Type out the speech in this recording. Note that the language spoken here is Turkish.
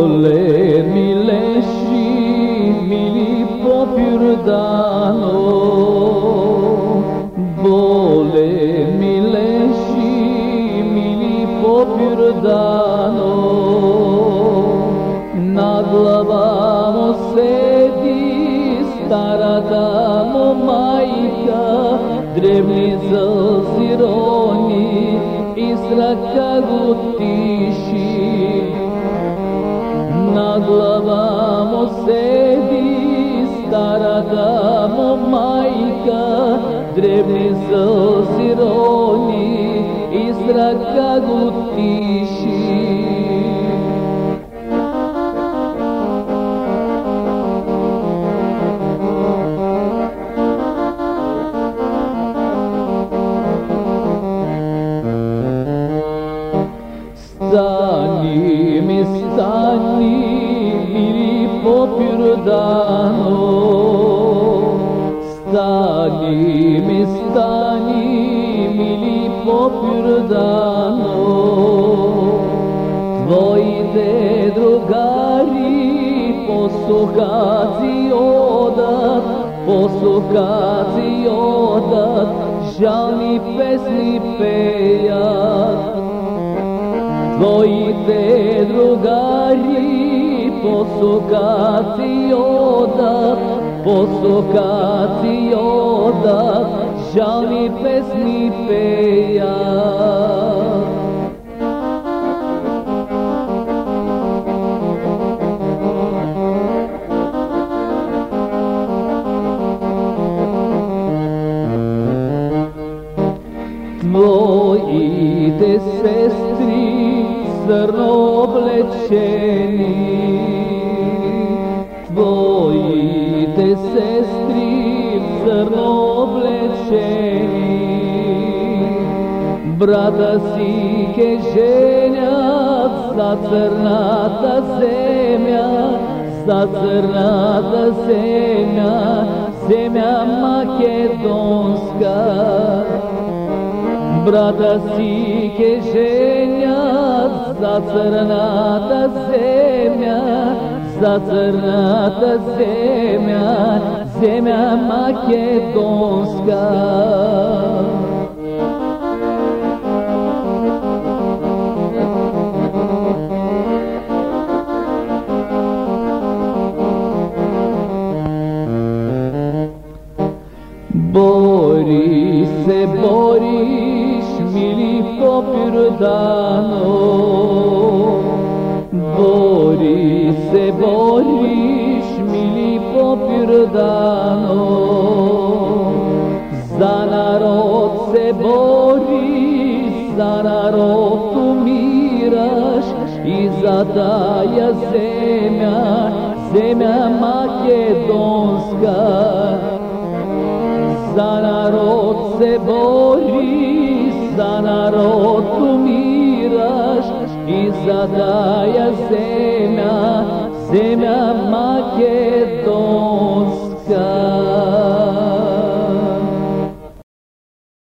Olè mileshi mili popyrdano Vole mileshi mili popyrdano Naglavamo sedi staradamo majka Drevni zelzironi iz raka gutiši baby staraga mamaika drevni so sironi izraka gutishi popyrdano Stani mi stani mili popyrdano Tvoji te drugari posluhaci odat Posluhaci odat Žalni pesni pejat. Tvoji te drugari posukacio da posukacio da žami pesmi peja. мъдро облечени. Твоите сестри в зърно облечени, брата си ке женят за църната земя, за църната земя, земя македонска. Брата си ке женят زعصرنات الزميا زعصرنات الزميا زميا ماكدونسكا Boris, Boris, mili popirdanov. Se, boriš, mili popyrdano Za narod se boriš, za narod umiraš I za taja zemlja, zemlja makedonska. Za narod se boriš, za narod umiraš i za daja zemlja, zemlja makedonska.